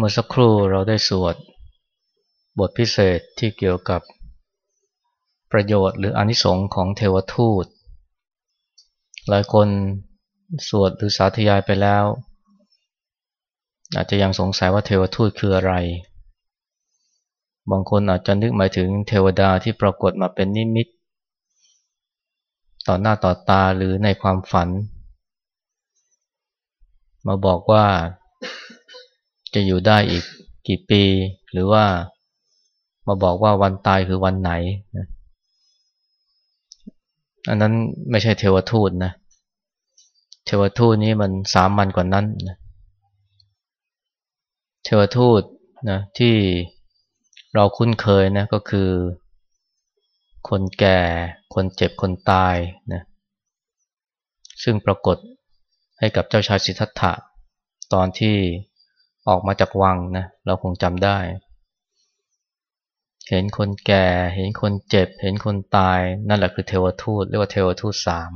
เมื่อสักครู่เราได้สวด บทพิเศษที่เกี่ยวกับประโยชน์หรืออนิสงค์ของเทวทูต หลายคนสวดหรือสาธยายไปแล้ว อาจจะยังสงสัยว่าเทวทูตคืออะไร บางคนอาจจะนึกหมายถึงเทวดาที่ปรากฏมาเป็นนิมิต ต่อหน้าต่อตาหรือในความฝัน มาบอกว่า จะอยู่ได้อีกกี่ปี หรือว่ามาบอกว่าวันตายคือวันไหนนะอันนั้นไม่ใช่เทวทูตนะเทวทูตนี้มันสามัญกว่านั้นนะเทวทูตนะที่เราคุ้นเคยนะก็คือ คนแก่ คนเจ็บคนตายนะซึ่งปรากฏให้กับเจ้าชายสิทธัตถะตอนที่ ออกมาจากวังนะเราคงจำได้ เห็นคนแก่ เห็นคนเจ็บ เห็นคนตาย นั่นแหละคือเทวทูตเรียกว่าเทวทูตสาม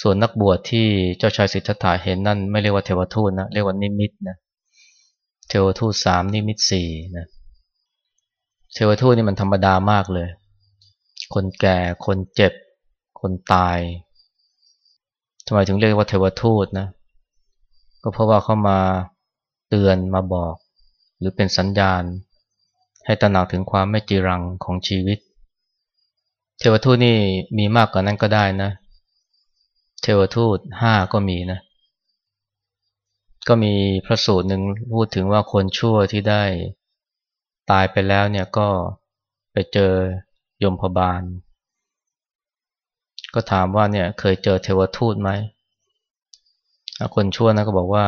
ส่วนนักบวชที่เจ้าชายสิทธัตถะเห็นนั่นไม่เรียกว่าเทวทูตนะเรียกว่านิมิตนะเทวทูตสามนิมิตสี่นะเทวทูตนี่มันธรรมดามากเลย คนแก่คนเจ็บ คนตายทำไมถึงเรียกว่าเทวทูตนะ ก็เพราะว่าเขามาเตือนมาบอก หรือเป็นสัญญาณ ให้ตระหนักถึงความไม่จีรังของชีวิต เทวทูตนี่มีมากกว่านั้นก็ได้นะ เทวทูตห้าก็มีนะ ก็มีพระสูตรหนึ่งพูดถึงว่าคนชั่วที่ได้ตายไปแล้วเนี่ยก็ไปเจอยมพบาล ก็ถามว่าเนี่ยเคยเจอเทวทูตไหม คนชั่วนะก็บอกว่า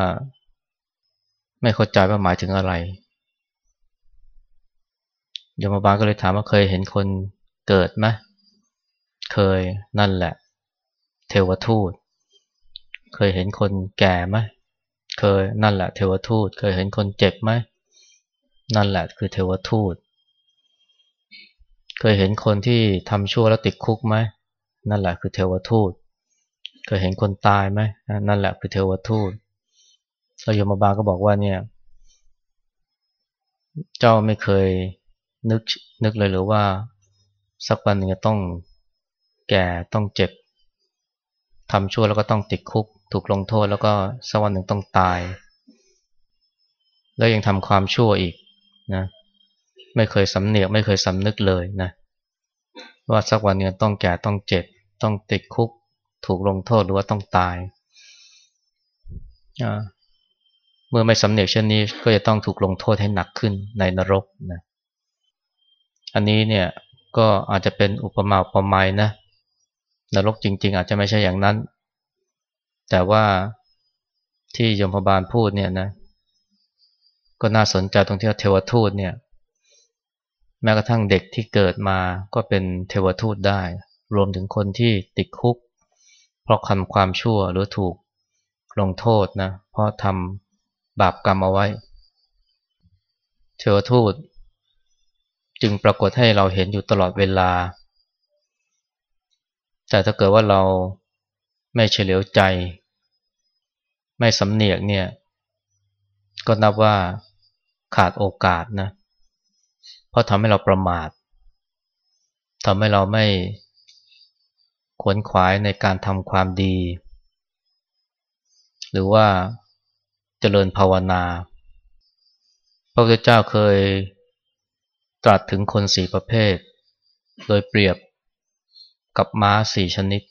ไม่เข้าใจว่าหมายถึงอะไรยมบาลก็เลยถามว่าเคยเห็นคนเกิดไหมเคยนั่นแหละ เทวทูต เคยเห็นคนแก่ไหมเคยนั่นแหละ เทวทูต เคยเห็นคนเจ็บไหมนั่นแหละคือเทวทูต เคยเห็นคนที่ทำชั่วแล้วติดคุกไหมนั่นแหละคือเทวทูต เคยเห็นคนตายไหมนั่นแหละคือเทวทูตแล้วยมบาลก็บอกว่าเนี่ย เจ้าไม่เคยนึกนึกเลยหรือว่า สักวันหนึ่งจะต้องแก่ต้องเจ็บทำชั่วแล้วก็ต้องติดคุก ถูกลงโทษแล้วก็สักวันหนึ่งต้องตาย แล้วยังทำความชั่วอีกนะไม่เคยสำเนียกไม่เคยสำนึกเลยนะว่าสักวันหนึ่งต้องแก่ต้องเจ็บ ต้องติดคุก ถูกลงโทษหรือว่าต้องตาย เมื่อไม่สำเนียกเช่นนี้ก็จะต้องถูกลงโทษให้หนักขึ้นในนรกนะอันนี้เนี่ยก็อาจจะเป็นอุปมาอุปไมยนะนรกจริง ๆ อาจจะไม่ใช่อย่างนั้น แต่ว่าที่ยมพบาลพูดเนี่ยนะก็น่าสนใจตรงที่ว่าเทวทูตเนี่ยแม้กระทั่งเด็กที่เกิดมาก็เป็นเทวทูตได้ รวมถึงคนที่ติดคุก ราะทำความชั่วหรือถูกลงโทษนะเพราะทำบาปกรรมเอาไว้ เทวทูต จึงปรากฏให้เราเห็นอยู่ตลอดเวลา แต่ถ้าเกิดว่าเราไม่เฉลียวใจ ไม่สำเนียกเนี่ย ก็นับว่าขาดโอกาสนะ เพราะทำให้เราประมาททำให้เราไม่ ขวนขวายในการทำความดี หรือว่าเจริญภาวนา พระพุทธเจ้าเคยตรัสถึงคนสี่ประเภท โดยเปรียบกับม้าสี่ชนิด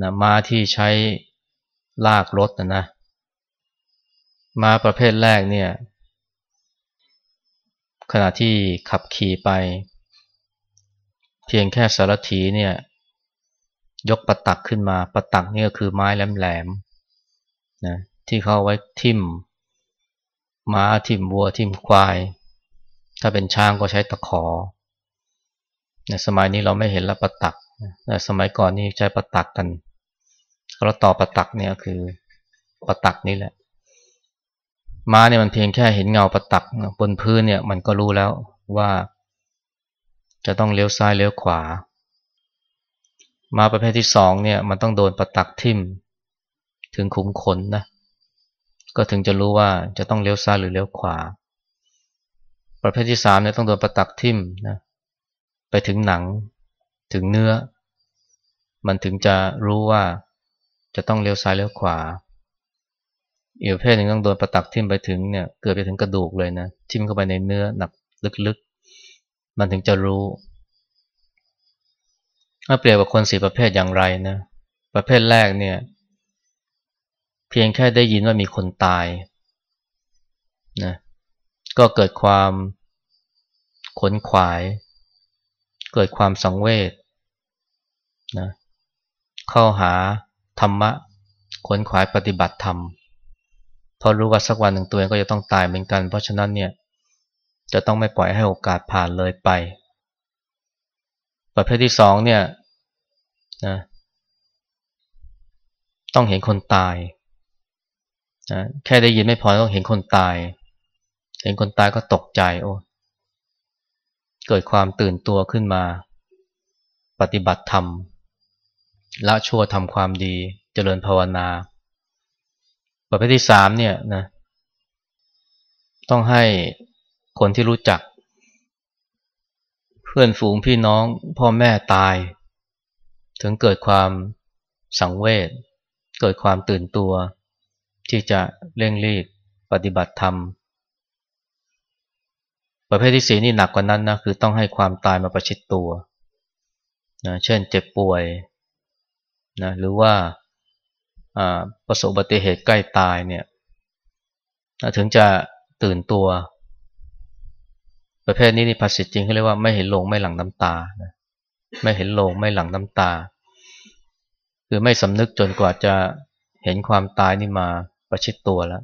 นะม้าที่ใช้ลากรถนะนะม้าประเภทแรกเนี่ยขณะที่ขับขี่ไป เพียงแค่สารถีเนี่ย ยกประตักขึ้นมา ประตักนี่ก็คือไม้แหลมๆนะที่เขาไว้ทิ่มม้าทิ่มวัวทิ่มควาย ถ้าเป็นช้างก็ใช้ตะขอในสมัยนี้เราไม่เห็นละประตักแต่สมัยก่อนนี่ใช้ประตักกันเราต่อประตักเนี่ยคือประตักนี่แหละ ม้าเนี่ยมันเพียงแค่เห็นเงาประตักบนพื้นเนี่ยมันก็รู้แล้วว่า จะต้องเลี้ยวซ้ายเลี้ยวขวา มาประเภทที่สองเนี่ยมันต้องโดนประตักทิ่ม ถึงขุมขนนะ ก็ถึงจะรู้ว่าจะต้องเลี้ยวซ้ายหรือเลี้ยวขวา ประเภทที่สามเนี่ยต้องโดนประตักทิ่มนะไปถึงหนังถึงเนื้อ มันถึงจะรู้ว่าจะต้องเลี้ยวซ้ายเลี้ยวขวาอีกประเภทหนึ่งต้องโดนประตักทิ่มไปถึงเนี่ยเกือบไปถึงกระดูกเลยนะทิ่มเข้าไปในเนื้อหนักลึกๆ มันถึงจะรู้ ถ้าเปรียบกับคนสี่ประเภทอย่างไรนะ ประเภทแรกเนี่ย เพียงแค่ได้ยินว่ามีคนตายนะก็เกิดความขนขวาย เกิดความสังเวชนะเข้าหาธรรมะขนขวายปฏิบัติธรรมพอรู้ว่าสักวันหนึ่งตัวเองก็จะต้องตายเหมือนกัน เพราะฉะนั้นเนี่ยจะต้องไม่ปล่อยให้โอกาสผ่านเลยไป ประเภทที่สองเนี่ยนะต้องเห็นคนตายนะแค่ได้ยินไม่พอต้องเห็นคนตาย เห็นคนตายก็ตกใจโอ้เกิดความตื่นตัวขึ้นมา ปฏิบัติธรรมละชั่วทำความดีเจริญภาวนา ประเภทที่สามเนี่ยนะต้องให้คนที่รู้จัก เพื่อนฝูงพี่น้องพ่อแม่ตาย ถึงเกิดความสังเวชเกิดความตื่นตัว ที่จะเร่งรีบปฏิบัติธรรม ประเภทที่สีนี่หนักกว่านั้นนะคือต้องให้ความตายมาประชิดตัวนะเช่นเจ็บป่วยนะหรือว่าประสบอุบัติเหตุใกล้ตายเนี่ยถึงจะตื่นตัว ประเภทนี้นี่ภาษิตจริงเขาเรียกว่าไม่เห็นโลงไม่หลั่งน้ำตานะไม่เห็นโลงไม่หลั่งน้ำตา คือไม่สำนึกจนกว่าจะเห็นความตายนี่มาประชิดตัวแล้ว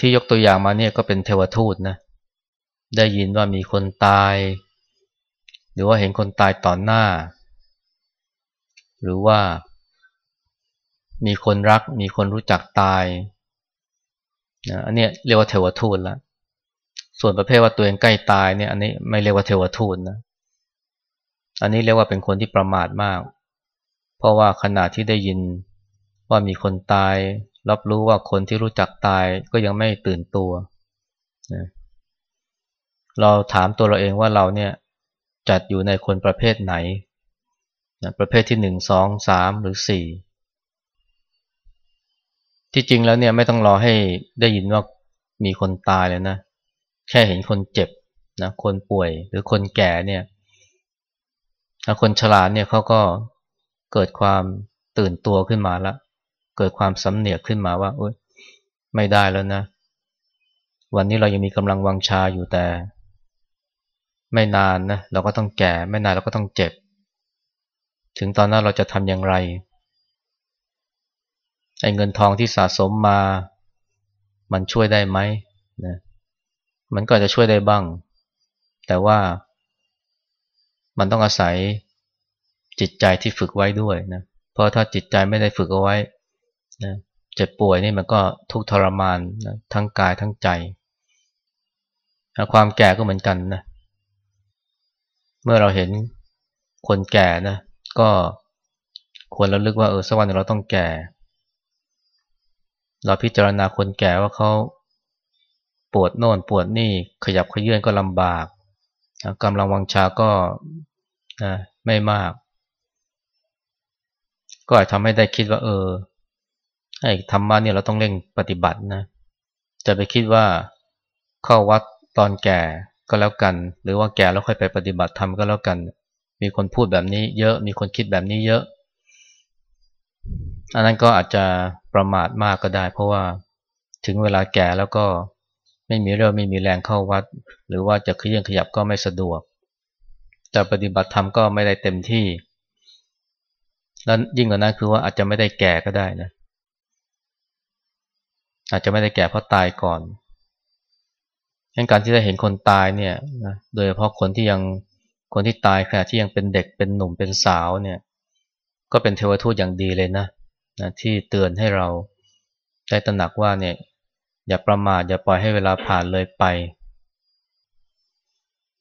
ที่ยกตัวอย่างมาเนี่ยก็เป็นเทวทูตนะได้ยินว่ามีคนตาย หรือว่าเห็นคนตายต่อหน้า หรือว่า มีคนรักมีคนรู้จักตายนะอันนี้เรียกว่าเทวทูตแล้ว ส่วนประเภทว่าตัวเองใกล้ตายเนี่ยอันนี้ไม่เรียกว่าเทวทูตนะ อันนี้เรียกว่าเป็นคนที่ประมาทมาก เพราะว่าขณะที่ได้ยินว่ามีคนตาย รับรู้ว่าคนที่รู้จักตายก็ยังไม่ตื่นตัวนะเราถามตัวเราเองว่าเราเนี่ยจัดอยู่ในคนประเภทไหนนะประเภทที่หนึ่งสองสามหรือสี่ที่จริงแล้วเนี่ยไม่ต้องรอให้ได้ยินว่ามีคนตายเลยนะ แค่เห็นคนเจ็บนะคนป่วยหรือคนแก่เนี่ยคนฉลาดเนี่ยเขาก็เกิดความตื่นตัวขึ้นมาล้วเกิดความสำเนียกขึ้นมาว่าไม่ได้แล้วนะ วันนี้เรายังมีกำลังวังชาอยู่แต่ ไม่นานนะเราก็ต้องแก่ ไม่นานเราก็ต้องเจ็บ ถึงตอนนั้นเราจะทำอย่างไรไอ้เงินทองที่สะสมมา มันช่วยได้ไหมนะ มันก็จะช่วยได้บ้าง แต่ว่ามันต้องอาศัยจิตใจที่ฝึกไว้ด้วยนะเพราะถ้าจิตใจไม่ได้ฝึกเอาไว้นะเจ็บป่วยนี่มันก็ทุกทรมานนะทั้งกายทั้งใจความแก่ก็เหมือนกันนะเมื่อเราเห็นคนแก่นะก็ควรระลึกว่าเออสักวันเราต้องแก่ เราพิจารณาคนแก่ว่าเขา ปวดโน่นปวดนี่ขยับขยื่นก็ลำบากกำลังวังชาก็นะไม่มาก ก็อาจทำให้ได้คิดว่าเออไอ้ธรรมะเนี่ยเราต้องเร่งปฏิบัตินะ จะไปคิดว่าเข้าวัดตอนแก่ก็แล้วกัน หรือว่าแก่แล้วค่อยไปปฏิบัติธรรมก็แล้วกัน มีคนพูดแบบนี้เยอะ มีคนคิดแบบนี้เยอะ อันนั้นก็อาจจะประมาทมากก็ได้ เพราะว่าถึงเวลาแก่แล้วก็ ไม่มีเรื่องไม่มีแรงเข้าวัด หรือว่าจะขยันขยับก็ไม่สะดวก แต่ปฏิบัติธรรมก็ไม่ได้เต็มที่ แล้วยิ่งกว่านั้นคือว่าอาจจะไม่ได้แก่ก็ได้นะอาจจะไม่ได้แก่เพราะตายก่อนงั้นการที่ได้เห็นคนตายเนี่ยนะโดยเฉพาะคนที่ยังคนที่ตายขณะที่ยังเป็นเด็กเป็นหนุ่มเป็นสาวเนี่ยก็เป็นเทวทูตอย่างดีเลยนะนะที่เตือนให้เราได้ตระหนักว่าเนี่ย อย่าประมาทอย่าปล่อยให้เวลาผ่านเลยไป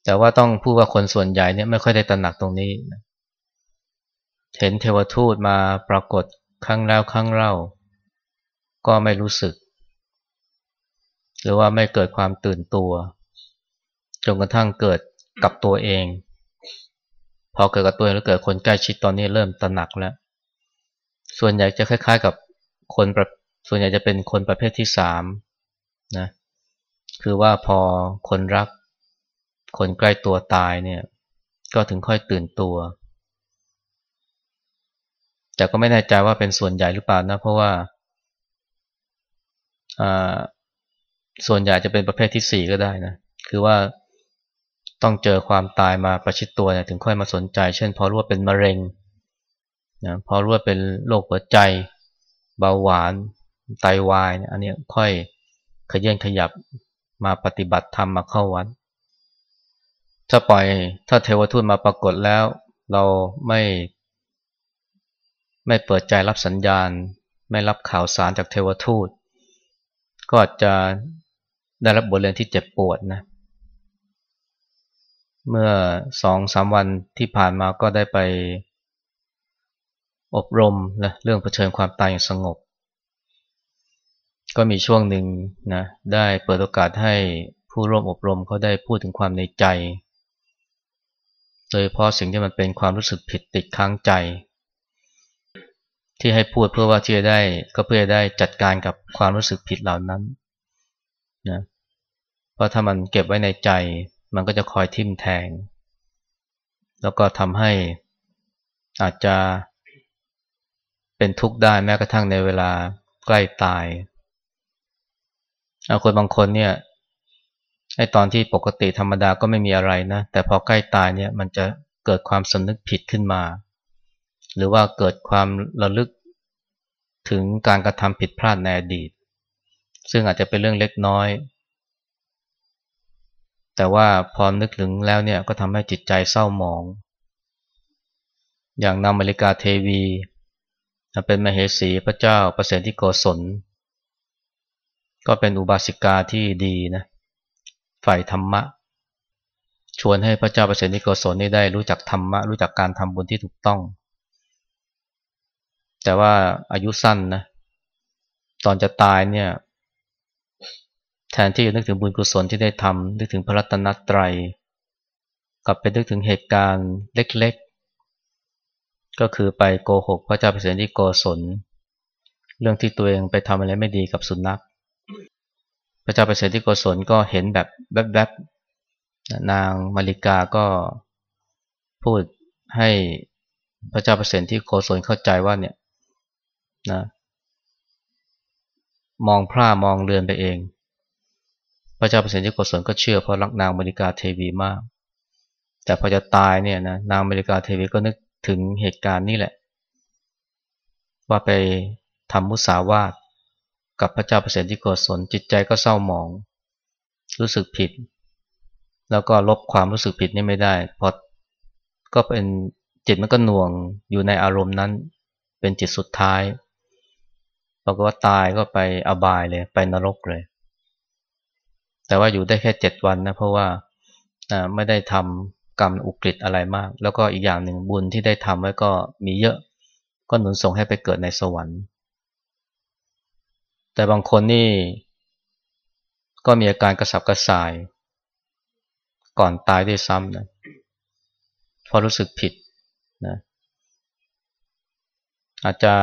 แต่ว่าต้องพูดว่าคนส่วนใหญ่เนี่ยไม่ค่อยได้ตระหนักตรงนี้ เห็นเทวทูตมาปรากฏครั้งแล้วครั้งเล่า ก็ไม่รู้สึก หรือว่าไม่เกิดความตื่นตัวจนกระทั่งเกิดกับตัวเอง พอเกิดกับตัวเองแล้วเกิดคนใกล้ชิดตอนนี้เริ่มตระหนักแล้ว ส่วนใหญ่จะคล้าย ๆ กับคนส่วนใหญ่จะเป็นคนประเภทที่สาม นะคือว่าพอคนรัก คนใกล้ตัวตายเนี่ย ก็ถึงค่อยตื่นตัว แต่ก็ไม่แน่ใจว่าเป็นส่วนใหญ่หรือเปล่านะ เพราะว่าส่วนใหญ่จะเป็นประเภทที่สี่ก็ได้นะ คือว่าต้องเจอความตายมาประชิดตัวเนี่ยถึงค่อยมาสนใจ เช่น พอรู้ว่าเป็นมะเร็งนะพอรู้ว่าเป็นโรคหัวใจ เบาหวาน ไตาวายเนี่ยอันนี้ค่อย ขยันขยับมาปฏิบัติธรรมมาเข้าวัดถ้าปล่อยถ้าเทวทูตมาปรากฏแล้ว เราไม่ไม่เปิดใจรับสัญญาณ ไม่รับข่าวสารจากเทวทูต ก็อาจจะได้รับบทเรียนที่เจ็บปวดนะเมื่อสองสามวันที่ผ่านมาก็ได้ไปอบรมนะเรื่องเผชิญความตายอย่างสงบ ก็มีช่วงหนึ่งนะได้เปิดโอกาสให้ผู้ร่วมอบรมเขาได้พูดถึงความในใจ โดยเพราะสิ่งที่มันเป็นความรู้สึกผิดติดค้างใจ ที่ให้พูดเพื่อว่าที่จะได้ก็เพื่อได้จัดการกับความรู้สึกผิดเหล่านั้นนะเพราะถ้ามันเก็บไว้ในใจ มันก็จะคอยทิ่มแทง แล้วก็ทำให้อาจจะเป็นทุกข์ได้แม้กระทั่งในเวลาใกล้ตาย คนบางคนเนี่ยไอตอนที่ปกติธรรมดาก็ไม่มีอะไรนะ แต่พอใกล้ตายเนี่ยมันจะเกิดความสำนึกผิดขึ้นมา หรือว่าเกิดความระลึกถึงการกระทำผิดพลาดในอดีต ซึ่งอาจจะเป็นเรื่องเล็กน้อย แต่ว่าพอนึกถึงแล้วเนี่ยก็ทำให้จิตใจเศร้าหมอง อย่างนางมาริกาเทวี เป็นมเหสีพระเจ้าประเสริฐที่โกศล ก็เป็นอุบาสิกาที่ดีนะฝ่ายธรรมะ ชวนให้พระเจ้าประเสริโกศลนี่ได้รู้จักธรรมะ รู้จักการทำบุญที่ถูกต้อง แต่ว่าอายุสั้นนะตอนจะตายเนี่ยแทนที่จะนึกถึงบุญกุศลที่ได้ทำนึกถึงพระรัตนตรัย กลับไปนึกถึงเหตุการณ์เล็กๆ ก็คือไปโกหกพระเจ้าเปรตที่โกศล เรื่องที่ตัวเองไปทำอะไรไม่ดีกับสุนัข พระเจ้าเปรตที่โกศลก็เห็นแบบแวบๆนางมาริกาก็พูดให้พระเจ้าเปรตที่โกศลเข้าใจว่าเนี่ยนะมองพร่ามองเรือนไปเอง พระเจ้าเปรตที่โกศลก็เชื่อเพราะรักนางมาริกาเทวีมาก แต่พอจะตายเนี่ยนะนางมาริกาเทวีก็นึกถึงเหตุการณ์นี้แหละ ว่าไปทำมุสาวาท กับพระเจ้าเปรตที่โกศลจิตใจก็เศร้าหมอง รู้สึกผิด แล้วก็ลบความรู้สึกผิดนี่ไม่ได้เพราะก็เป็นจิตมันก็หน่วงอยู่ในอารมณ์นั้น เป็นจิตสุดท้ายบอกว่าตายก็ไปอบายเลยไปนรกเลย แต่ว่าอยู่ได้แค่เจ็ดวันนะเพราะว่าไม่ได้ทำกรรมอุกฤษอะไรมาก แล้วก็อีกอย่างหนึ่งบุญที่ได้ทำไว้ก็มีเยอะก็หนุนส่งให้ไปเกิดในสวรรค์ แต่บางคนนี่ ก็มีอาการกระสับกระส่าย ก่อนตายด้วยซ้ำนะพอรู้สึกผิดนะอาจจะ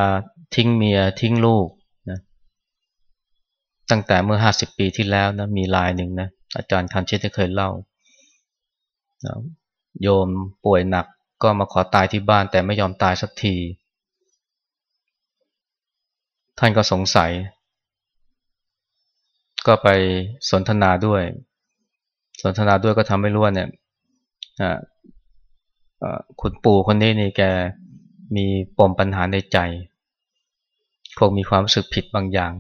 ทิ้งเมียทิ้งลูกนะตั้งแต่เมื่อห้าสิบปีที่แล้วนะมีลายหนึ่งนะอาจารย์คันเชตเคยเล่าโยมป่วยหนักก็มาขอตายที่บ้านแต่ไม่ยอมตายสักที ท่านก็สงสัย ก็ไปสนทนาด้วย สนทนาด้วยก็ทำให้รู้ว่าเนี่ยคุณปู่คนนี้นี่แกมีปมปัญหาในใจคงมีความรู้สึกผิดบางอย่าง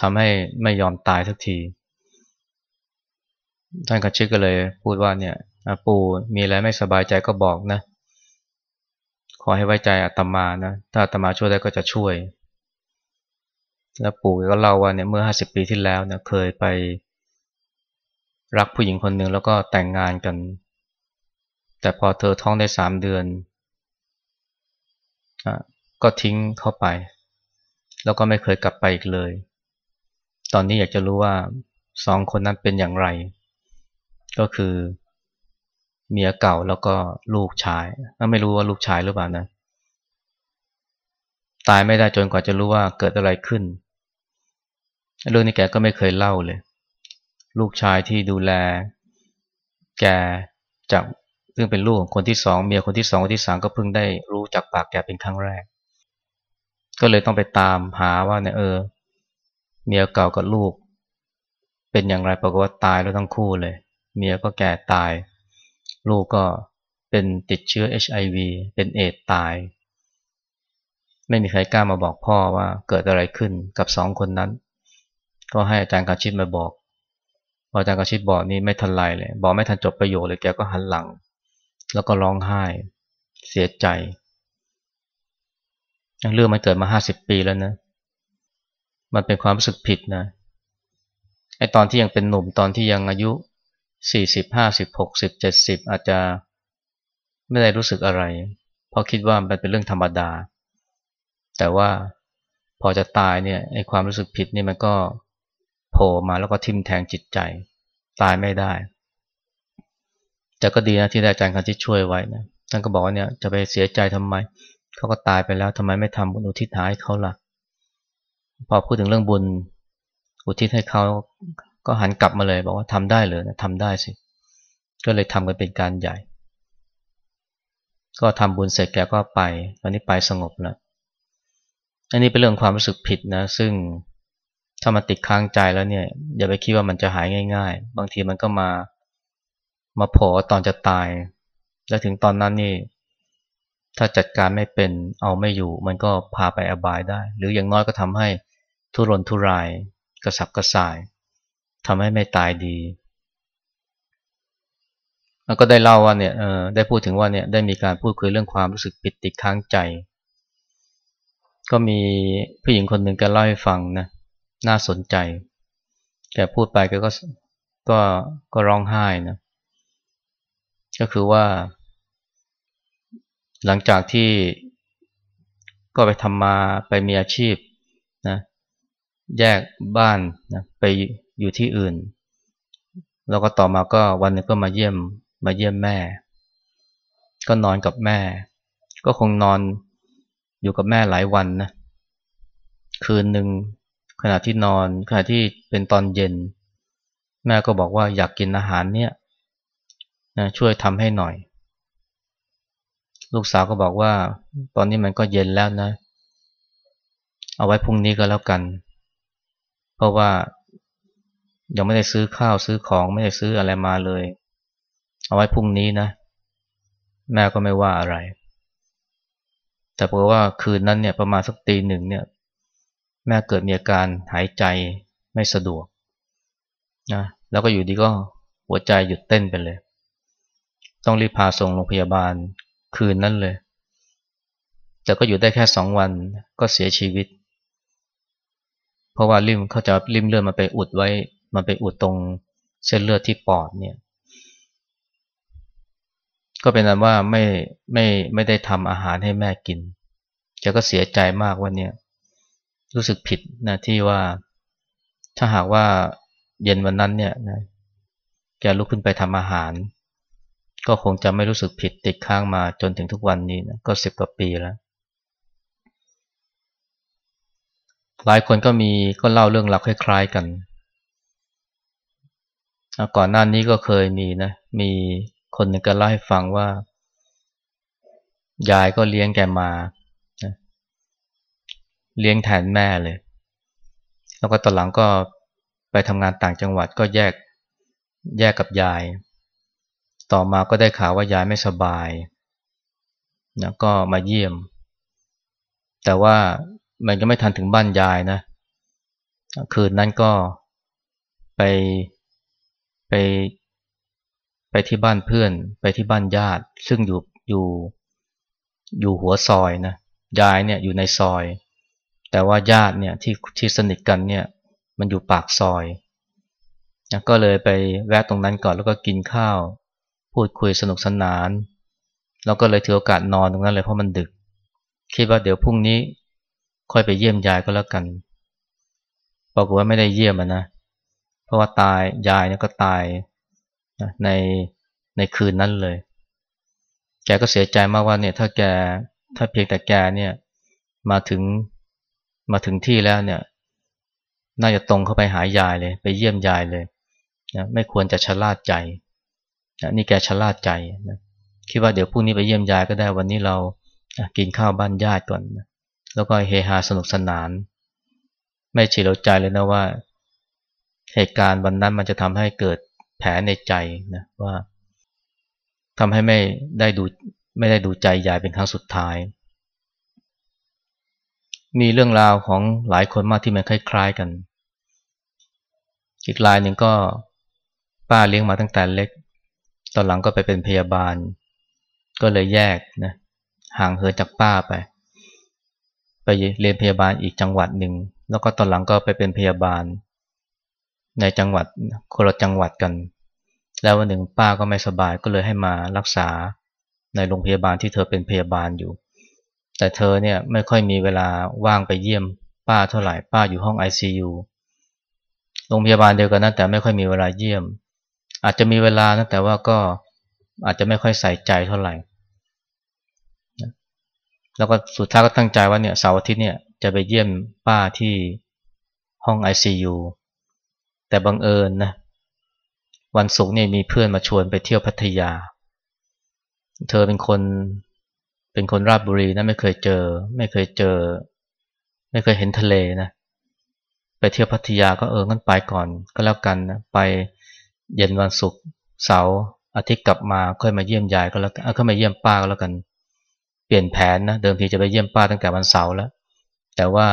ทำให้ไม่ยอมตายสักที ท่านกัชิก็เลยพูดว่าเนี่ยปู่มีอะไรไม่สบายใจก็บอกนะ ขอให้ไว้ใจอาตมานะ ถ้าอาตมาช่วยได้ก็จะช่วย แล้วปู่ก็เล่าว่าเนี่ยเมื่อห้าสิบปีที่แล้วเนี่ยเคยไปรักผู้หญิงคนหนึ่งแล้วก็แต่งงานกัน แต่พอเธอท้องได้สามเดือนอก็ทิ้งเข้าไป แล้วก็ไม่เคยกลับไปอีกเลย ตอนนี้อยากจะรู้ว่าสองคนนั้นเป็นอย่างไร ก็คือเมียเก่าแล้วก็ลูกชาย ไม่รู้ว่าลูกชายหรือเปล่านะ ตายไม่ได้จนกว่าจะรู้ว่าเกิดอะไรขึ้น เรื่องนี้แกก็ไม่เคยเล่าเลย ลูกชายที่ดูแล แกจากซึ่งเป็นลูกของคนที่สองเมียคนที่สองคนที่สามก็เพิ่งได้รู้จากปากแกเป็นครั้งแรก ก็เลยต้องไปตามหาว่าเนี่ยเออ เมียเก่ากับลูก เป็นอย่างไรปรากฏว่าตายแล้วทั้งคู่เลย เมียก็แก่ตาย ลูกก็เป็นติดเชื้อ HIV เป็นเอดตาย ไม่มีใครกล้ามาบอกพ่อว่าเกิดอะไรขึ้นกับสองคนนั้น ก็ให้อาจารย์กาชิตมาบอกพออาจารย์กาชิตบอกนี่ไม่ทันไรเลย บอกไม่ทันจบประโยคเลยแกก็หันหลัง แล้วก็ร้องไห้ เสียใจเรื่องมันเกิดมาห้าสิบปีแล้วนะ มันเป็นความรู้สึกผิดนะ ไอตอนที่ยังเป็นหนุ่มตอนที่ยังอายุสี่สิบห้าสิบหกสิบเจ็ดสิบอาจจะไม่ได้รู้สึกอะไร เพราะคิดว่ามันเป็นเรื่องธรรมดา แต่ว่าพอจะตายเนี่ยไอความรู้สึกผิดนี่มันก็ โผล่มาแล้วก็ทิ่มแทงจิตใจ ตายไม่ได้ แต่ก็ดีนะที่ได้อาจารย์คันที่ช่วยไว้นะท่านก็บอกว่าเนี่ยจะไปเสียใจทำไมเขาก็ตายไปแล้วทำไมไม่ทำบุญอุทิศให้เขาล่ะ พอพูดถึงเรื่องบุญอุทิศให้เขาก็หันกลับมาเลย บอกว่าทำได้เลยนะทำได้สิ ก็เลยทำกันเป็นการใหญ่ ก็ทำบุญเสร็จแกก็ไปตอนนี้ไปสงบแล้วอันนี้เป็นเรื่องความรู้สึกผิดนะ ซึ่ง ถ้ามันติดค้างใจแล้วเนี่ย อย่าไปคิดว่ามันจะหายง่าย ๆ บางทีมันก็มา มาโผล่ตอนจะตาย แล้วถึงตอนนั้นนี่ ถ้าจัดการไม่เป็นเอาไม่อยู่ มันก็พาไปอบายได้ หรืออย่างน้อยก็ทำให้ทุรนทุราย กระสับกระส่ายทำให้ไม่ตายดีแล้วก็ได้เล่าว่าเนี่ยเออได้พูดถึงว่าเนี่ยได้มีการพูดคุยเรื่องความรู้สึกปิดติดค้างใจ ก็มีผู้หญิงคนหนึ่งแกเล่าให้ฟังนะ น่าสนใจ แกพูดไปแกก็ก็ก็ร้องไห้นะ ก็คือว่า หลังจากที่ก็ไปทำมาไปมีอาชีพนะแยกบ้านนะไปอยู่ที่อื่น แล้วก็ต่อมาก็วันนึงก็มาเยี่ยมมาเยี่ยมแม่ ก็นอนกับแม่ ก็คงนอนอยู่กับแม่หลายวันนะคืนหนึ่ง ขณะที่นอนขณะที่เป็นตอนเย็น แม่ก็บอกว่าอยากกินอาหารเนี่ยนะช่วยทำให้หน่อย ลูกสาวก็บอกว่า ตอนนี้มันก็เย็นแล้วนะ เอาไว้พรุ่งนี้ก็แล้วกัน เพราะว่ายังไม่ได้ซื้อข้าวซื้อของไม่ได้ซื้ออะไรมาเลย เอาไว้พรุ่งนี้นะ แม่ก็ไม่ว่าอะไร แต่เพราะว่าคืนนั้นเนี่ยประมาณสักตีหนึ่งเนี่ย แม่เกิดมีอาการหายใจไม่สะดวกนะแล้วก็อยู่ดีก็หัวใจหยุดเต้นไปเลย ต้องรีบพาส่งโรงพยาบาลคืนนั้นเลย แต่ก็อยู่ได้แค่สองวันก็เสียชีวิต เพราะว่าริมเขาจะริมเลือดมาไปอุดไว้ มันไปอุดตรงเส้นเลือดที่ปอดเนี่ย ก็เป็นนั้นว่าไม่ไม่ไม่ได้ทำอาหารให้แม่กินแกก็เสียใจมากว่าเนี่ย รู้สึกผิดนะที่ว่าถ้าหากว่าเย็นวันนั้นเนี่ยนะแกลุกขึ้นไปทำอาหาร ก็คงจะไม่รู้สึกผิดติดค้างมาจนถึงทุกวันนี้นะก็สิบกว่าปีแล้ว หลายคนก็มีก็เล่าเรื่องราวคล้ายๆกัน ก่อนหน้านี้ก็เคยมีนะมีคนหนึ่งก็เล่าให้ฟังว่า ยายก็เลี้ยงแกมา เลี้ยงแทนแม่เลย แล้วก็ตอนหลังก็ไปทำงานต่างจังหวัดก็แยกแยกกับยาย ต่อมาก็ได้ข่าวว่ายายไม่สบายนะก็มาเยี่ยม แต่ว่ามันก็ไม่ทันถึงบ้านยายนะ คืนนั้นก็ไปไปไปที่บ้านเพื่อน ไปที่บ้านญาติ ซึ่งอยู่อยู่อยู่หัวซอยนะ ยายเนี่ยอยู่ในซอย แต่ว่าญาติเนี่ยที่ที่สนิทกันเนี่ยมันอยู่ปากซอยนะก็เลยไปแวะตรงนั้นก่อนแล้วก็กินข้าว พูดคุยสนุกสนาน แล้วก็เลยถือโอกาสนอนตรงนั้นเลยเพราะมันดึก คิดว่าเดี๋ยวพรุ่งนี้ค่อยไปเยี่ยมยายก็แล้วกันปรากฏว่าไม่ได้เยี่ยมนะ เพราะว่าตายยายเนี่ยก็ตายในในคืนนั้นเลย แกก็เสียใจมากว่าเนี่ยถ้าแกถ้าเพียงแต่แกเนี่ยมาถึง มาถึงที่แล้วเนี่ย น่าจะตรงเข้าไปหายายเลย ไปเยี่ยมยายเลยนะไม่ควรจะชะล่าใจนะนี่แกชะล่าใจนะคิดว่าเดี๋ยวพรุ่งนี้ไปเยี่ยมยายก็ได้วันนี้เรากินข้าวบ้านญาติก่อนนะแล้วก็เฮฮาสนุกสนาน ไม่เฉลียวใจเลยนะว่า เหตุการณ์วันนั้นมันจะทำให้เกิดแผลในใจนะว่าทำให้ไม่ได้ดูไม่ได้ดูใจยายเป็นครั้งสุดท้าย มีเรื่องราวของหลายคนมากที่มันคล้ายๆกัน อีกรายหนึ่งก็ป้าเลี้ยงมาตั้งแต่เล็ก ตอนหลังก็ไปเป็นพยาบาล ก็เลยแยกนะห่างเหินจากป้าไป ไปเรียนพยาบาลอีกจังหวัดหนึ่ง แล้วก็ตอนหลังก็ไปเป็นพยาบาล ในจังหวัดคนละจังหวัดกัน แล้ววันหนึ่งป้าก็ไม่สบายก็เลยให้มารักษาในโรงพยาบาลที่เธอเป็นพยาบาลอยู่ แต่เธอเนี่ยไม่ค่อยมีเวลาว่างไปเยี่ยมป้าเท่าไหร่ป้าอยู่ห้อง ICU โรงพยาบาลเดียวกันนะแต่ไม่ค่อยมีเวลาเยี่ยม อาจจะมีเวลานะแต่ว่าก็อาจจะไม่ค่อยใส่ใจเท่าไหร่ แล้วก็สุดท้ายก็ตั้งใจว่าเนี่ยเสาร์อาทิตย์เนี่ยจะไปเยี่ยมป้าที่ห้อง ICU แต่บังเอิญนะวันศุกร์เนี่ยมีเพื่อนมาชวนไปเที่ยวพัทยา เธอเป็นคน เป็นคนราชบุรีนะไม่เคยเจอ ไม่เคยเจอ ไม่เคยเห็นทะเลนะไปเที่ยวพัทยาก็เอองั้นไปก่อนก็แล้วกันนะไปเย็นวันศุกร์เสาร์อาทิตย์กลับมาค่อยมาเยี่ยมยายก็แล้วกันก็มาเยี่ยมป้าก็แล้วกัน เปลี่ยนแผนนะเดิมทีจะไปเยี่ยมป้าตั้งแต่วันเสาร์แล้ว แต่ว่า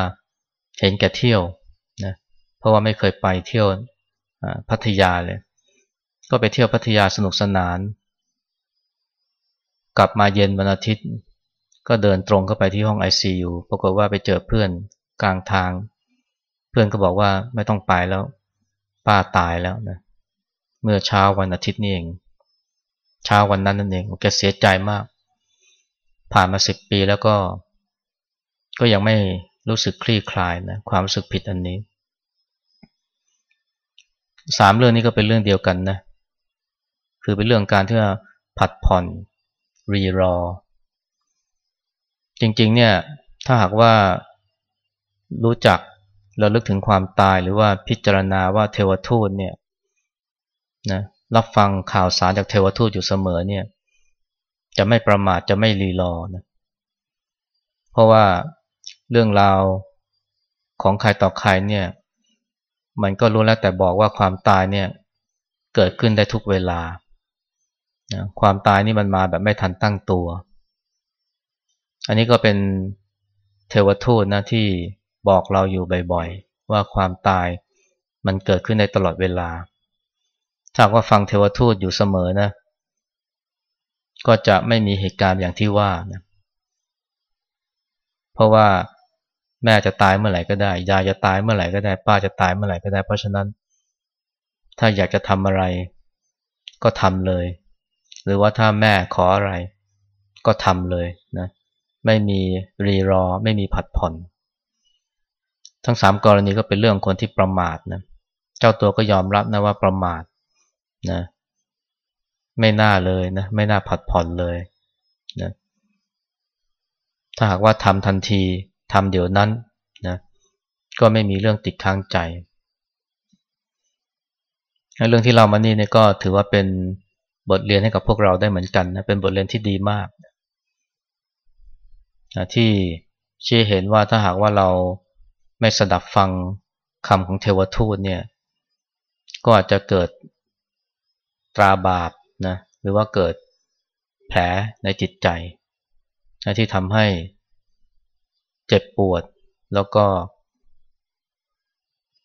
เห็นแกเที่ยวนะเพราะว่าไม่เคยไปเที่ยวพัทยาเลย ก็ไปเที่ยวพัทยาสนุกสนาน กลับมาเย็นวันอาทิตย์ ก็เดินตรงเข้าไปที่ห้อง ICU ปรากฏว่าไปเจอเพื่อนกลางทาง เพื่อนก็บอกว่าไม่ต้องไปแล้ว ป้าตายแล้วนะเมื่อเช้าวันอาทิตย์นี่เอง เช้าวันนั้นนั่นเองแกเสียใจมาก ผ่านมาสิบปีแล้วก็ ก็ยังไม่รู้สึกคลี่คลายนะความรู้สึกผิดอันนี้สามเรื่องนี้ก็เป็นเรื่องเดียวกันนะ คือเป็นเรื่องการที่ว่าผัดผ่อนรีรอ จริงๆเนี่ยถ้าหากว่ารู้จักเราลึกถึงความตายหรือว่าพิจารณาว่าเทวทูตเนี่ยนะรับฟังข่าวสารจากเทวทูตอยู่เสมอเนี่ยจะไม่ประมาทจะไม่รีรอนะเพราะว่าเรื่องราวของใครต่อใครเนี่ยมันก็รู้แล้วแต่บอกว่าความตายเนี่ยเกิดขึ้นได้ทุกเวลานะความตายนี่มันมาแบบไม่ทันตั้งตัว อันนี้ก็เป็นเทวทูตนะที่บอกเราอยู่บ่อยๆ ว่าความตายมันเกิดขึ้นในตลอดเวลา ถ้าว่าฟังเทวทูตอยู่เสมอนะ ก็จะไม่มีเหตุการณ์อย่างที่ว่านะเพราะว่าแม่จะตายเมื่อไหร่ก็ได้ ยายจะตายเมื่อไหร่ก็ได้ ป้าจะตายเมื่อไหร่ก็ได้ เพราะฉะนั้น ถ้าอยากจะทำอะไร ก็ทำเลย หรือว่าถ้าแม่ขออะไร ก็ทำเลยนะ ไม่มีรีรอ ไม่มีผัดผ่อน ทั้งสามกรณีก็เป็นเรื่องคนที่ประมาทนะเจ้าตัวก็ยอมรับนะว่าประมาทนะไม่น่าเลยนะไม่น่าผัดผ่อนเลยนะถ้าหากว่าทำทันทีทำเดี๋ยวนั้นนะก็ไม่มีเรื่องติดค้างใจเรื่องที่เรามานี่เนี่ยก็ถือว่าเป็นบทเรียนให้กับพวกเราได้เหมือนกันนะเป็นบทเรียนที่ดีมาก นะที่ชี้เห็นว่าถ้าหากว่าเราไม่สดับฟังคำของเทวทูตเนี่ยก็อาจจะเกิดตราบาปนะหรือว่าเกิดแผลในจิตใจนะที่ทำให้เจ็บปวดแล้วก็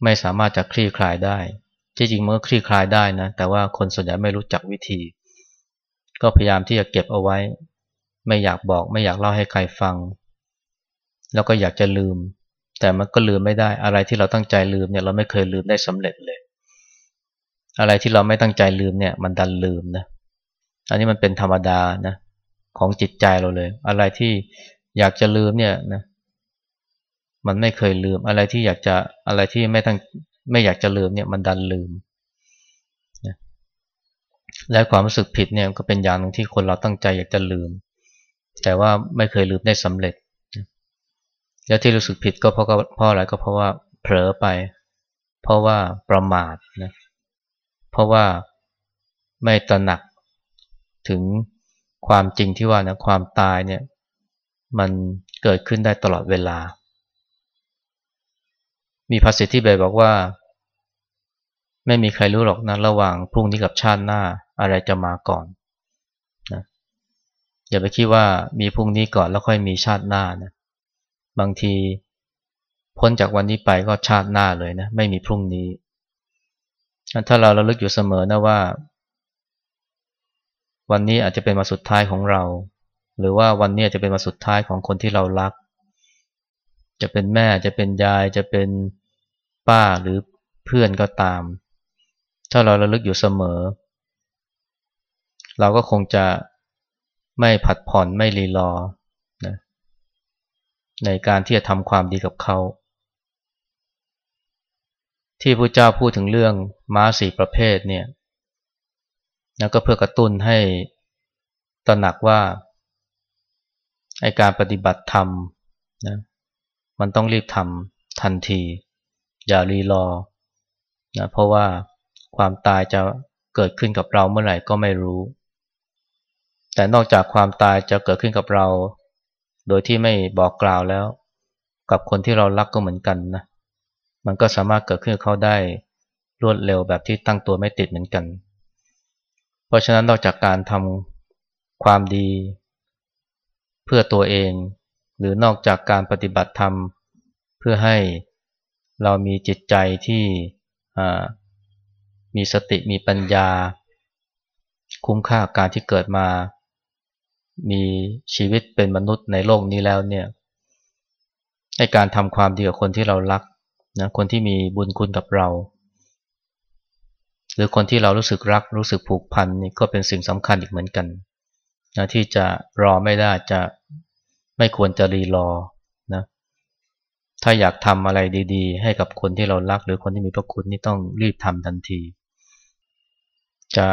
ไม่สามารถจะคลี่คลายได้ ที่จริงมันก็คลี่คลายได้นะแต่ว่าคนส่วนใหญ่ไม่รู้จักวิธี ก็พยายามที่จะเก็บเอาไว้ ไม่อยากบอกไม่อยากเล่าให้ใครฟัง แล้วก็อยากจะลืม แต่มันก็ลืมไม่ได้อะไรที่เราตั้งใจลืมเนี่ยเราไม่เคยลืมได้สำเร็จเลย อะไรที่เราไม่ตั้งใจลืมเนี่ยมันดันลืมนะอันนี้มันเป็นธรรมดานะของจิตใจเราเลย อะไรที่อยากจะลืมเนี่ยนะมันไม่เคยลืมอะไรที่อยากจะอะไรที่ไม่ตั้งไม่อยากจะลืมเนี่ยมันดันลืมนะและความรู้สึกผิดเนี่ยก็เป็นอย่างหนึ่งที่คนเราตั้งใจอยากจะลืม แต่ว่าไม่เคยลืมได้สำเร็จ แล้วที่รู้สึกผิดก็เพราะเพราะอะไรก็เพราะว่าเผลอไป เพราะว่าประมาทนะเพราะว่าไม่ตระหนักถึงความจริงที่ว่านะความตายเนี่ยมันเกิดขึ้นได้ตลอดเวลา มีภาษิตที่เบบอกว่า ไม่มีใครรู้หรอกนะระหว่างพรุ่งนี้กับชาติหน้าอะไรจะมาก่อน อย่าไปคิดว่ามีพรุ่งนี้ก่อนแล้วค่อยมีชาติหน้านะ บางทีพ้นจากวันนี้ไปก็ชาติหน้าเลยนะ ไม่มีพรุ่งนี้ ถ้าเราระลึกอยู่เสมอนะว่า วันนี้อาจจะเป็นวันสุดท้ายของเรา หรือว่าวันนี้จะเป็นวันสุดท้ายของคนที่เรารัก จะเป็นแม่จะเป็นยายจะเป็นป้าหรือเพื่อนก็ตาม ถ้าเราระลึกอยู่เสมอ เราก็คงจะ ไม่ผัดผ่อนไม่รีรอนะในการที่จะทำความดีกับเขา ที่พระเจ้าพูดถึงเรื่องม้าสี่ประเภทเนี่ยนะก็เพื่อกระตุ้นให้ตระหนักว่าไอการปฏิบัติธรรมนะมันต้องรีบทำทันที อย่ารีรอนะเพราะว่าความตายจะเกิดขึ้นกับเราเมื่อไหร่ก็ไม่รู้ แต่นอกจากความตายจะเกิดขึ้นกับเรา โดยที่ไม่บอกกล่าวแล้ว กับคนที่เรารักก็เหมือนกันนะมันก็สามารถเกิดขึ้นเขาได้รวดเร็วแบบที่ตั้งตัวไม่ติดเหมือนกัน เพราะฉะนั้นนอกจากการทำความดี เพื่อตัวเอง หรือนอกจากการปฏิบัติธรรม เพื่อให้เรามีจิตใจที่มีสติมีปัญญา คุ้มค่าการที่เกิดมา มีชีวิตเป็นมนุษย์ในโลกนี้แล้วเนี่ยในการทำความดีกับคนที่เรารักนะคนที่มีบุญคุณกับเรา หรือคนที่เรารู้สึกรักรู้สึกผูกพันนี่ก็เป็นสิ่งสำคัญอีกเหมือนกันนะที่จะรอไม่ได้จะไม่ควรจะรีรอนะถ้าอยากทำอะไรดี ๆ ให้กับคนที่เรารัก หรือคนที่มีพระคุณนี่ต้องรีบทำทันที จะ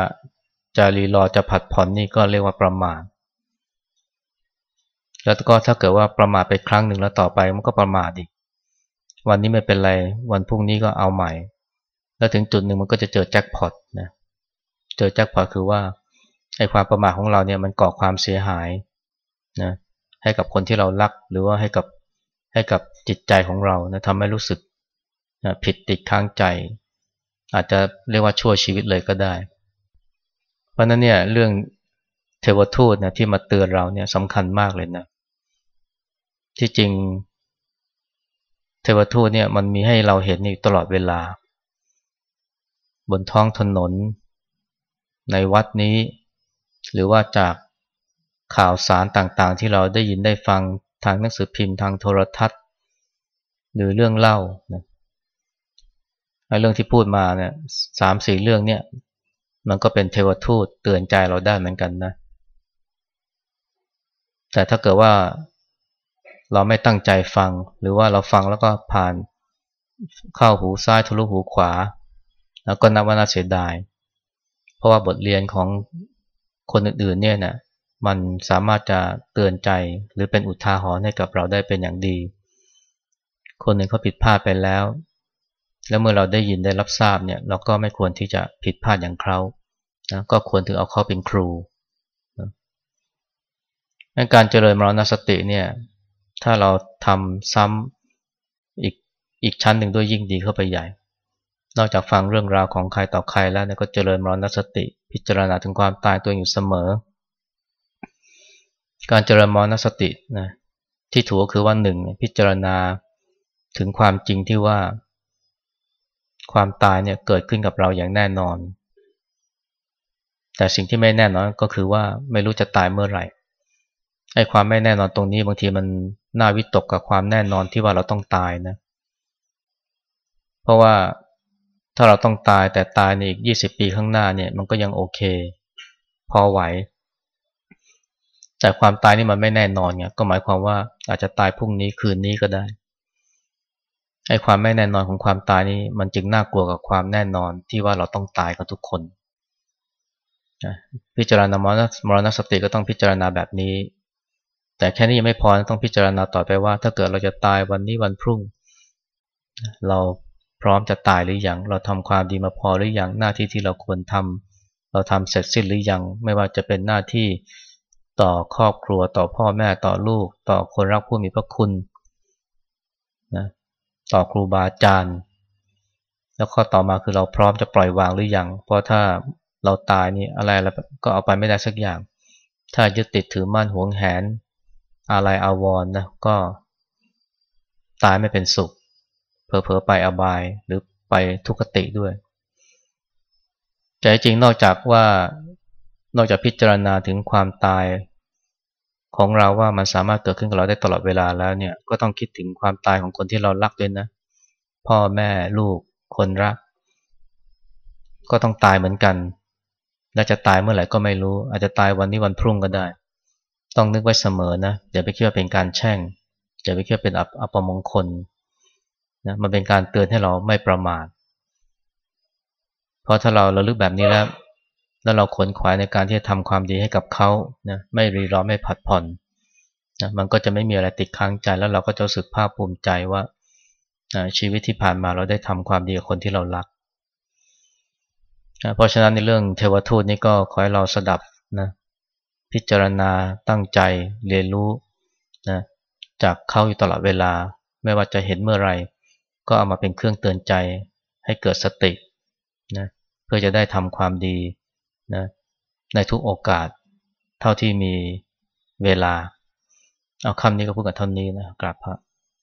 จะรีรอจะผัดผ่อนนี่ก็เรียกว่าประมาท แล้วก็ถ้าเกิดว่าประมาทไปครั้งหนึ่งแล้วต่อไปมันก็ประมาทอีก วันนี้ไม่เป็นไร วันพรุ่งนี้ก็เอาใหม่ แล้วถึงจุดหนึ่งมันก็จะเจอแจ็คพอตนะ เจอแจ็คพอตคือว่าไอ้ความประมาทของเราเนี่ยมันก่อความเสียหายนะให้กับคนที่เรารักหรือว่าให้กับให้กับจิตใจของเรานะทำให้รู้สึกนะผิดติดค้างใจ อาจจะเรียกว่าชั่วชีวิตเลยก็ได้ เพราะนั้นเนี่ยเรื่อง เทวทูตนะที่มาเตือนเราเนี่ยสำคัญมากเลยนะ ที่จริง เทวทูตเนี่ยมันมีให้เราเห็นอยู่ตลอดเวลา บนท้องถนน ในวัดนี้ หรือว่าจากข่าวสารต่างๆ ที่เราได้ยินได้ฟังทางหนังสือพิมพ์ทางโทรทัศน์ หรือเรื่องเล่านะเรื่องที่พูดมาเนี่ยสามสี่เรื่องเนี่ยมันก็เป็นเทวทูตเตือนใจเราได้เหมือนกันนะ แต่ถ้าเกิดว่าเราไม่ตั้งใจฟัง หรือว่าเราฟังแล้วก็ผ่านเข้าหูซ้ายทะลุหูขวา แล้วก็นับว่าน่าเสียดาย เพราะว่าบทเรียนของคนอื่นๆเนี่ยนะมันสามารถจะเตือนใจหรือเป็นอุทาหรณ์ให้กับเราได้เป็นอย่างดี คนหนึ่งเขาผิดพลาดไปแล้ว แล้วเมื่อเราได้ยินได้รับทราบเนี่ยเราก็ไม่ควรที่จะผิดพลาดอย่างเขานะก็ควรถึงเอาเขาเป็นครู การเจริญมรณสติเนี่ย ถ้าเราทำซ้ำอีกอีกชั้นหนึ่งด้วยยิ่งดีเข้าไปใหญ่ นอกจากฟังเรื่องราวของใครต่อใครแล้วเนี่ยก็เจริญมรณสติ พิจารณาถึงความตายตัวอยู่เสมอ การเจริญมรณสตินะที่ถูกคือว่าหนึ่งพิจารณาถึงความจริงที่ว่า ความตายเนี่ยเกิดขึ้นกับเราอย่างแน่นอน แต่สิ่งที่ไม่แน่นอนก็คือว่าไม่รู้จะตายเมื่อไหร่ ไอ้ความไม่แน่นอนตรงนี้บางทีมันน่าวิตกกับความแน่นอนที่ว่าเราต้องตายนะ เพราะว่าถ้าเราต้องตายแต่ตายในอีกยี่สิบปีข้างหน้าเนี่ยมันก็ยังโอเค พอไหว แต่ความตายนี่มันไม่แน่นอนไงก็หมายความว่าอาจจะตายพรุ่งนี้คืนนี้ก็ได้ไอ้ความไม่แน่นอนของความตายนี้มันจึงน่ากลัวกับความแน่นอนที่ว่าเราต้องตายกันทุกคนนะพิจารณามรณมรณสติก็ต้องพิจารณาแบบนี้ แต่แค่นี้ยังไม่พอต้องพิจารณาต่อไปว่า ถ้าเกิดเราจะตายวันนี้วันพรุ่ง เราพร้อมจะตายหรืออยังเราทำความดีมาพอหรืออยังหน้าที่ที่เราควรทำเราทำเสร็จสิ้นหรือยังไม่ว่าจะเป็นหน้าที่ต่อครอบครัวต่อพ่อแม่ต่อลูก ต่อคนรักผู้มีพระคุณนะต่อครูบาอาจารย์ แล้วข้อต่อมาคือเราพร้อมจะปล่อยวางหรือยังเพราะถ้าเราตายนี่อะไรอะไรก็เอาไปไม่ได้สักอย่าง ถ้ายึดติดถือมั่นหวงแหน อะไรอาวรนนะก็ตายไม่เป็นสุขเผลอๆไปอบายหรือไปทุกขติด้วยใจจริงนอกจากว่านอกจากพิจารณาถึงความตายของเราว่ามันสามารถเกิดขึ้นกับเราได้ตลอดเวลาแล้วเนี่ยก็ต้องคิดถึงความตายของคนที่เรารักด้วยนะ พ่อแม่ลูกคนรัก ก็ต้องตายเหมือนกันและจะตายเมื่อไหร่ก็ไม่รู้ อาจจะตายวันนี้วันพรุ่งก็ได้ ต้องนึกไว้เสมอนะอย่าไปคิดว่าเป็นการแช่งอย่าไปคิดว่าเป็นอัปมงคลนะมันเป็นการเตือนให้เราไม่ประมาทเพราะถ้าเราเราลึกแบบนี้แล้ว แล้วเราขนขวายในการที่จะทำความดีให้กับเขานะไม่รีรอไม่ผัดผ่อนนะมันก็จะไม่มีอะไรติดค้างใจแล้วเราก็จะรู้สึกภาคภูมิใจว่าชีวิตที่ผ่านมาเราได้ทำความดีกับคนที่เรารักนะเพราะฉะนั้นในเรื่องเทวทูตนี่ก็ขอให้เราสดับนะ พิจารณาตั้งใจเรียนรู้นะจากเขาอยู่ตลอดเวลา ไม่ว่าจะเห็นเมื่อไรก็เอามาเป็นเครื่องเตือนใจ ให้เกิดสตินะเพื่อจะได้ทำความดีนะในทุกโอกาส เท่าที่มีเวลา เอาคำนี้ก็พูดกับเท่านี้นะกราบพระ